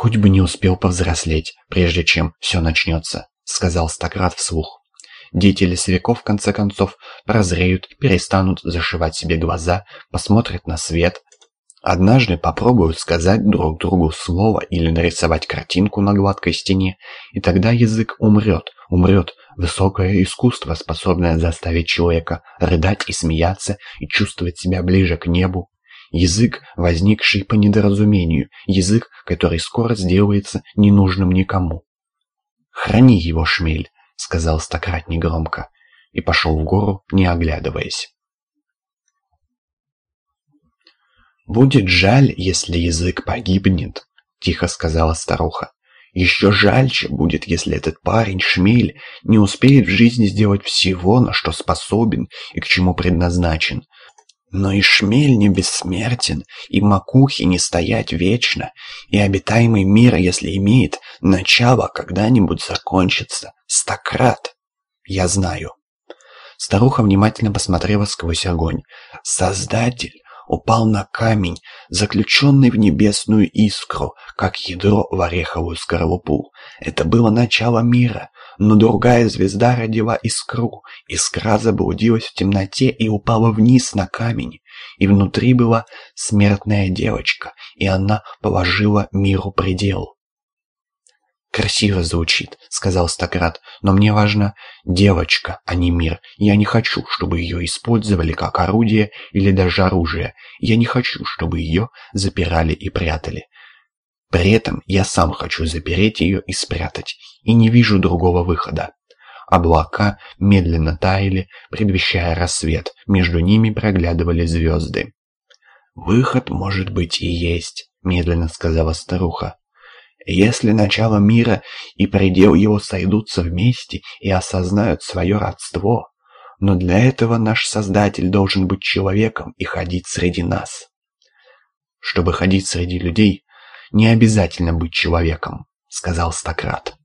«Хоть бы не успел повзрослеть, прежде чем все начнется», — сказал Стократ вслух. Дети лесовиков, в конце концов, прозреют, перестанут зашивать себе глаза, посмотрят на свет, Однажды попробуют сказать друг другу слово или нарисовать картинку на гладкой стене, и тогда язык умрет, умрет высокое искусство, способное заставить человека рыдать и смеяться и чувствовать себя ближе к небу. Язык, возникший по недоразумению, язык, который скоро сделается ненужным никому. «Храни его, шмель», — сказал Стократ негромко, и пошел в гору, не оглядываясь. «Будет жаль, если язык погибнет», — тихо сказала старуха. «Еще жальче будет, если этот парень, шмель, не успеет в жизни сделать всего, на что способен и к чему предназначен. Но и шмель не бессмертен, и макухи не стоять вечно, и обитаемый мир, если имеет начало, когда-нибудь закончится. Стократ. Я знаю». Старуха внимательно посмотрела сквозь огонь. «Создатель упал на камень, заключенный в небесную искру, как ядро в ореховую скорлупу. Это было начало мира, но другая звезда родила искру. Искра заблудилась в темноте и упала вниз на камень. И внутри была смертная девочка, и она положила миру предел. «Красиво звучит», — сказал Стократ, «но мне важна девочка, а не мир. Я не хочу, чтобы ее использовали как орудие или даже оружие. Я не хочу, чтобы ее запирали и прятали. При этом я сам хочу запереть ее и спрятать, и не вижу другого выхода». Облака медленно таяли, предвещая рассвет, между ними проглядывали звезды. «Выход, может быть, и есть», — медленно сказала старуха. Если начало мира и предел его сойдутся вместе и осознают свое родство, но для этого наш Создатель должен быть человеком и ходить среди нас. Чтобы ходить среди людей, не обязательно быть человеком, сказал Стократ.